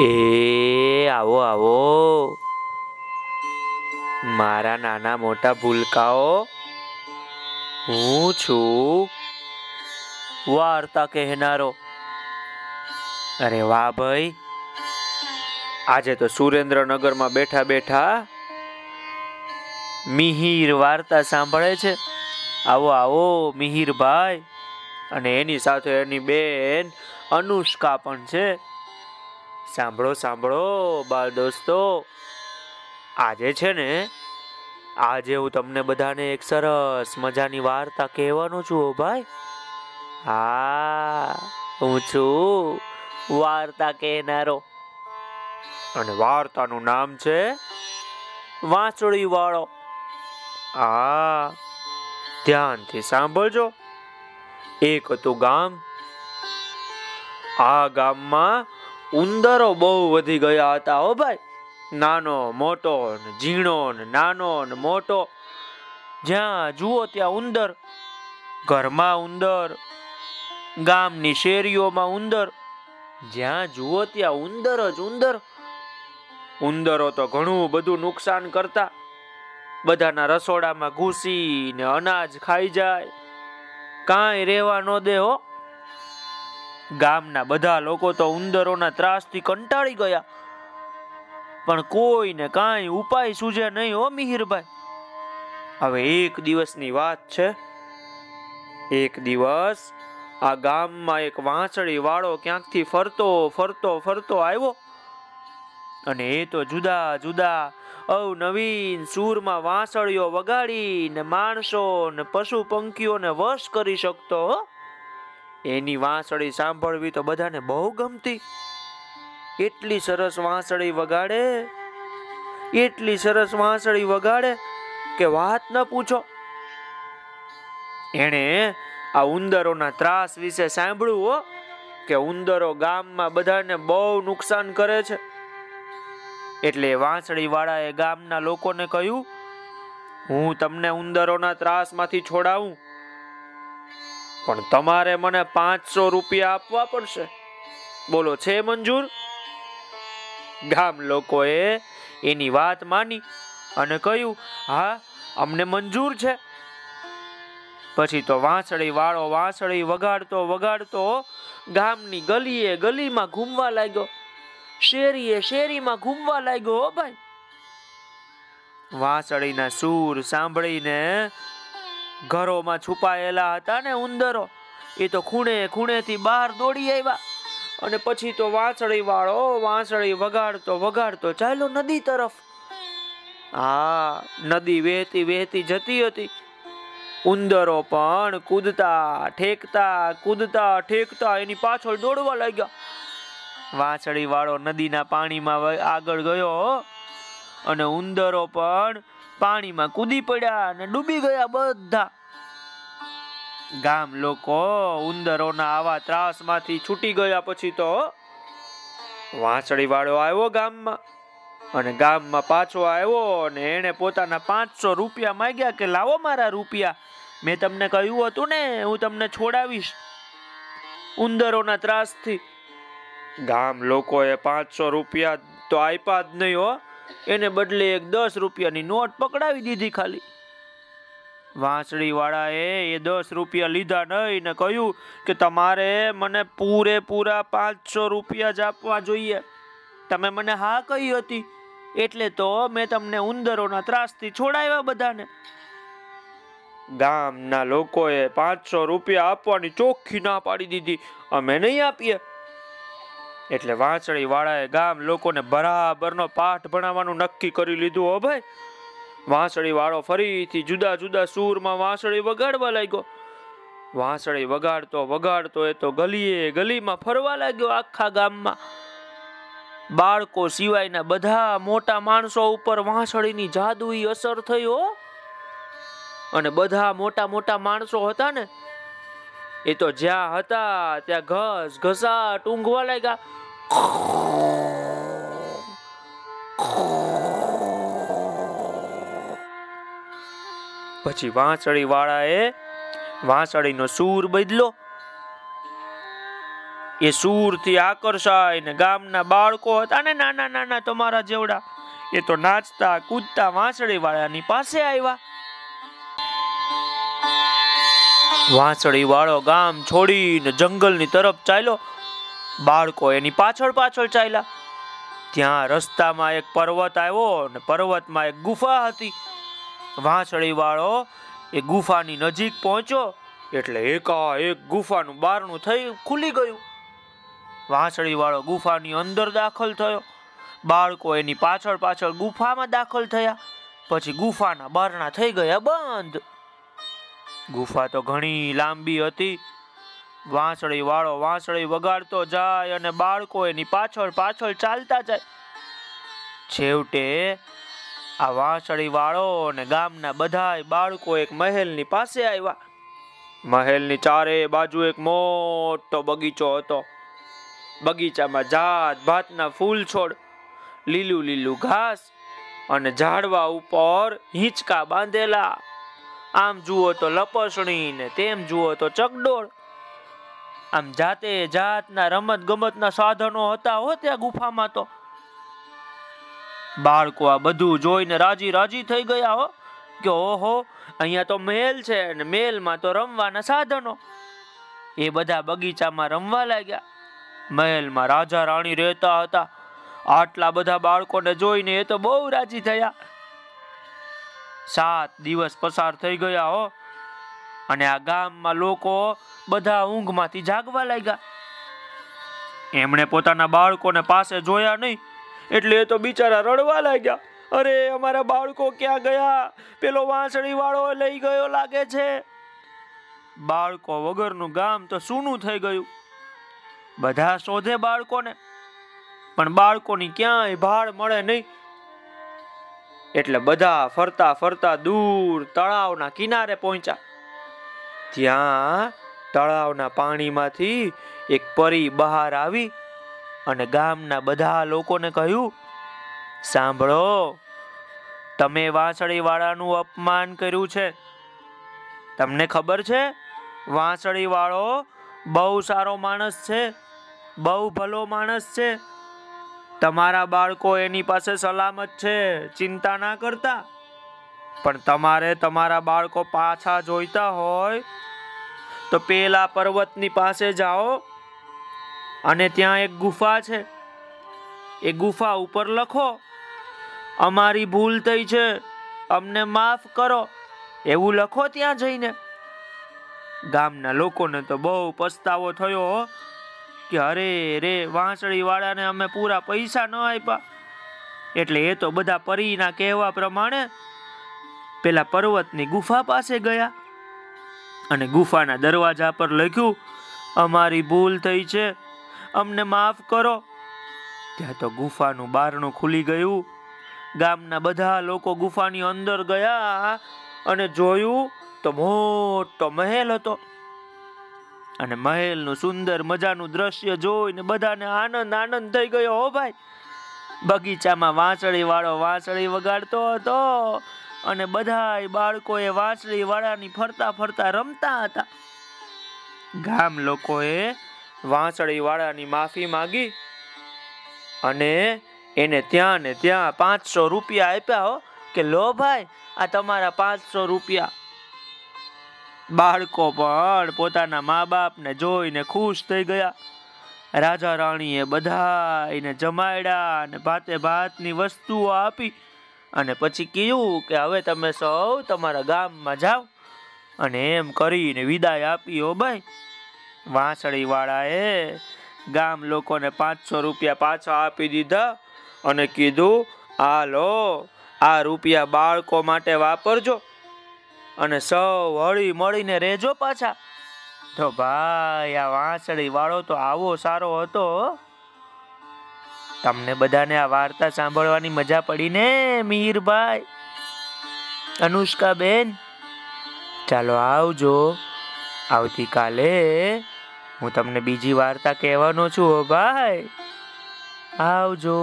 એ, આવો આવો. મારા નાના મોટા ભૂલકાઓ, હું છું વાર્તા કહેનારો. અરે વાહ ભાઈ. આજે તો સુરેન્દ્રનગરમાં બેઠા બેઠા મિહિર વાર્તા સાંભળે છે. આવો આવો, મિહિરભાઈ. અને એની સાથે એની બેન અનુષ્કા પણ છે. સાંભળો સાંભળો, બાળ દોસ્તો. આજે છે ને, આજે હું તમને બધાને એક સરસ મજાની વાર્તા કહેવાનો છું હો ભાઈ. હા, હું છું વાર્તા કહેનારો. અને વાર્તાનું નામ છે વાંસળી વાળો આ ધ્યાનથી સાંભળજો. એક હતું ગામ. આ ગામમાં ઉંદરો બહુ વધી ગયા હતા, હો ભાઈ. નાનો, મોટો ને ઝીણો ને નાનો ને મોટો. જ્યાં જુઓ ત્યાં ઉંદર, ઘરમાં ઉંદર, ગામની શેરીઓમાં ઉંદર. જ્યાં જુઓ ત્યાં ઉંદર જ ઉંદર. ઉંદરો તો ઘણું બધું નુકસાન કરતા. બધાના રસોડામાં ઘૂસીને અનાજ ખાઈ જાય. કાંઈ રહેવા ન દે, હો. ગામના બધા લોકો તો ઉંદરોના ત્રાસથી કંટાળી ગયા. પણ કોઈને કાંઈ ઉપાય સૂજે નહીં હો મિહિરભાઈ. હવે એક દિવસની વાત છે. એક દિવસ આ ગામમાં એક વાંસળી વાળો ક્યાંકથી ફરતો ફરતો ફરતો આવ્યો. અને એ તો જુદા જુદા અવનવીન સૂરમાં વાંસળીઓ વગાડીને માણસો ને પશુ પંખીઓને વશ કરી શકતો હો. એની વાંસળી સાંભળવી તો બધાને બહુ ગમતી. એટલી સરસ વાંસળી વગાડે, એટલી સરસ વાંસળી વગાડે કે વાત ન પૂછો. એણે આ ઉંદરોના ત્રાસ વિશે સાંભળ્યું હો, કે ઉંદરો ગામમાં બધાને બહુ નુકસાન કરે છે. એટલે વાંસળી વાળાએ ગામના લોકોને કહ્યું, હું તમને ઉંદરોના ત્રાસમાંથી છોડાવું. પણ તમારે મને પાંચસો રૂપિયા આપવા પડશે. બોલો છે મંજૂર? ગામ લોકોએ એની વાત માની અને કહ્યું, હા, અમને મંજૂર છે. પછી તો વાંસળી વાળો વાંસળી વગાડતો વગાડતો ગામની ગલીએ ગલીમાં ઘૂમવા લાગ્યો. શેરીએ શેરીમાં ઘૂમવા લાગ્યો ભાઈ. વાંસળીના સૂર સાંભળીને ઘરોમાં છુપાયેલા હતા ને ઉંદરો. એ તો ખૂણે ખૂણેથી બહાર દોડી આવ્યા. અને પછી તો વાંસળી વાળો વાંસળી વગાડતો વગાડતો ચાલ્યો નદી તરફ. હા, નદી વહેતી વહેતી જતી હતી. ઉંદરો પણ કૂદતા, ઠેકતા કૂદતા, ઠેકતા એની પાછળ દોડવા લાગ્યા. વાંસળી વાળો નદીના પાણીમાં આગળ ગયો અને ઉંદરો પણ પાણીમાં કૂદી પડ્યા અને ડૂબી ગયા બધા. ગામ લોકો ઉંદરોના આવા ત્રાસમાંથી છૂટી ગયા પછી તો વાંસળી વાળો આવ્યો ગામમાં અને ગામમાં પાછો આવ્યો અને એને પોતાના પાંચસો રૂપિયા માંગ્યા કે લાવો મારા રૂપિયા. મેં તમને કહ્યું હતું ને, હું તમને છોડાવીશ. ઉંદરોના ત્રાસથી ગામ લોકોએ પાંચસો રૂપિયા તો આપ્યા જ નહીં હો. એને બદલે એક દસ રૂપિયાની નોટ પકડાવી દીધી ખાલી. વાંસળી વાળાએ એ દસ રૂપિયા લીધા નહીં ને કહ્યું કે તમારે મને પૂરેપૂરા પાંચસો રૂપિયા જ આપવા જોઈએ. તમે મને હા કહી હતી. એટલે તો મેં તમને ઉંદરોના ત્રાસથી છોડાવ્યા બધાને. ગામના લોકોએ પાંચસો રૂપિયા આપવાની ચોખ્ખી ના પાડી દીધી. અમે નહીં આપીએ. એટલે વાંસળી વાળાએ ગામ લોકોને બરાબરનો પાઠ ભણાવવાનું નક્કી કરી લીધું. હો ભાઈ વાંસળી વાળો ફરીથી જુદા જુદા સૂરમાં વાંસળી વગાડવા લાગ્યો. વાંસળી વગાડતો વગાડતો એ તો ગલીએ ગલીમાં ફરવા લાગ્યો આખા ગામમાં. બાળકો સિવાયના બધા મોટા માણસો ઉપર વાંસળીની જાદુઈ અસર થઈ, હો. અને બધા મોટા મોટા માણસો હતા ને, એ તો જ્યાં હતા ત્યાં ઘસ ઘસાટ ઊંઘવા લાગ્યા. પછી વાંસળી વાળાએ વાંસળીનો સૂર બદલો. એ સૂરથી આકર્ષાય ને ગામના બાળકો હતા ને નાના નાના તમારા જેવડા. એ તો નાચતા, કૂદતા વાંસળી વાળાની પાસે આવ્યા. વાંસળી વાળો ગામ છોડીને જંગલની તરફ ચાલ્યો. બાળકો એની પાછળ પાછળ ચાલ્યા. ત્યાં રસ્તામાં એક પર્વત આવ્યો ને પર્વતમાં એક ગુફા હતી. વાંસળી વાળો એ ગુફાની નજીક પહોંચ્યો એટલે એકાએક ગુફાનું બારણું થઈ ખુલી ગયું. વાંસળી વાળો ગુફાની અંદર દાખલ થયો. બાળકો એની પાછળ પાછળ ગુફામાં દાખલ થયા. પછી ગુફાના બારણા થઈ ગયા બંધ. ગુફા તો ઘણી લાંબી હતી. વાંસળી વાળો વાંસળી વગાડતો જાય અને બાળકો એની પાછળ પાછળ ચાલતા જાય. છેવટે આ વાંસળી વાળો અને ગામના બધાય બાળકો એક મહેલની પાસે આવ્યા. મહેલની ચારે બાજુ એક મોટો બગીચો હતો. બગીચામાં જાત ભાતના ફૂલ છોડ, લીલું લીલું ઘાસ અને ઝાડવા ઉપર હિંચકા બાંધેલા. આમ જુઓ તો લપસણી ને તેમ જુઓ તો ચકડોળ. આમ જાતે જાતના રમત ગમતના સાધનો હતા હો ત્યાં ગુફામાં તો. બાળકો આ બધું જોઈને રાજી રાજી થઈ ગયા હો. કે ઓહો, અહીંયા તો મહેલ છે અને મહેલમાં તો રમવાના સાધનો. એ બધા બગીચામાં રમવા લાગ્યા. મહેલમાં રાજા રાણી રહેતા હતા. આટલા બધા બાળકોને જોઈને એ તો બહુ રાજી થયા. સાત દિવસ પસાર થઈ ગયા હો. અને આ ગામમાં લોકો બધા ઊંઘમાંથી જાગવા લાગ્યા. એમણે પોતાના બાળકોને પાસે જોયા નહીં, એટલે એ તો બિચારા રડવા લાગ્યા. અરે, અમારા બાળકો ક્યાં ગયા? પેલો વાંસળી વાળો લઈ ગયો લાગે છે. બાળકો વગરનું ગામ તો સૂનું થઈ ગયું. બધા શોધે બાળકોને, પણ બાળકોની ક્યાંય ભાડ મળે નહીં. એટલે બધા ફરતા ફરતા દૂર તળાવના કિનારે પહોંચ્યા. ત્યાં તળાવના પાણીમાંથી એક પરી બહાર આવી અને ગામના બધા લોકોને કહ્યું, સાંભળો, તમે વાંસળી વાળાનું અપમાન કર્યું છે. તમને ખબર છે વાંસળી વાળો બહુ સારો માણસ છે, બહુ ભલો માણસ છે. તમારા બાળકો એની પાસે સલામત છે, ચિંતા ના કરતા. પણ તમારે તમારા બાળકો પાછા જોઈતા હોય તો પેલા પર્વતની પાસે જાઓ અને ત્યાં એક ગુફા છે. એ ગુફા ઉપર લખો, અમારી ભૂલ થઈ છે, અમને માફ કરો. એવું લખો ત્યાં જઈને. ગામના લોકોને તો બહુ પસ્તાવો થયો કે અરે રે વાંસળી વાળાને અમે પૂરા પૈસા ન આપ્યા. એટલે એ તો બધા પરીના કહેવા પ્રમાણે પેલા પર્વતની ગુફા પાસે ગયા અને ગુફાના દરવાજા પર લખ્યું, અમારી ભૂલ થઈ છે. અમને માફ કરો. ત્યાં તો ગુફાનું બારણું ખુલી ગયું. ગામના બધા લોકો ગુફાની અંદર ગયા અને જોયું તો મોટો મહેલ હતો. અને મહેલનું સુંદર મજાનું દ્રશ્ય જોઈને બધાને આનંદ આનંદ થઈ ગયો. હો ભાઈ, બગીચામાં વાંસળી વાળો વાંસળી વગાડતો હતો. અને બધાય બાળકોએ વાંસળી વાળાની ફરતા ફરતા રમતા હતા. ગામ લોકોએ વાંસળી વાળાની માફી માંગી અને એને ત્યાં ને ત્યાં પાંચસો રૂપિયા આપ્યા હો, કે લો ભાઈ, આ તમારા પાંચસો રૂપિયા. બાળકો પણ પોતાના મા બાપને જોઈને ખુશ થઈ ગયા. રાજા રાણીએ બધાને જમાડ્યા અને ભાતે ભાતની વસ્તુઓ આપી અને પછી કીધું કે હવે તમે સૌ તમારા ગામમાં જાઓ અને એમ કરીને વિદાય આપી હો ભાઈ વાંસળી વાળાએ ગામ લોકોને પાંચસો રૂપિયા પાછા આપી દીધા અને કીધું, આ લો, આ રૂપિયા બાળકો માટે વાપરજો અને સૌ હળી મળીને રહેજો પાછા. તો ભાઈ, આ વાંસળી વાળો તો આવો સારો હતો તમને બધાને આ વાર્તા સાંભળવાની મજા પડી ને મીરભાઈ. અનુષ્કા બેન ચાલો આવજો. આવતીકાલે હું તમને બીજી વાર્તા કહેવાનો છું ભાઈ. આવજો.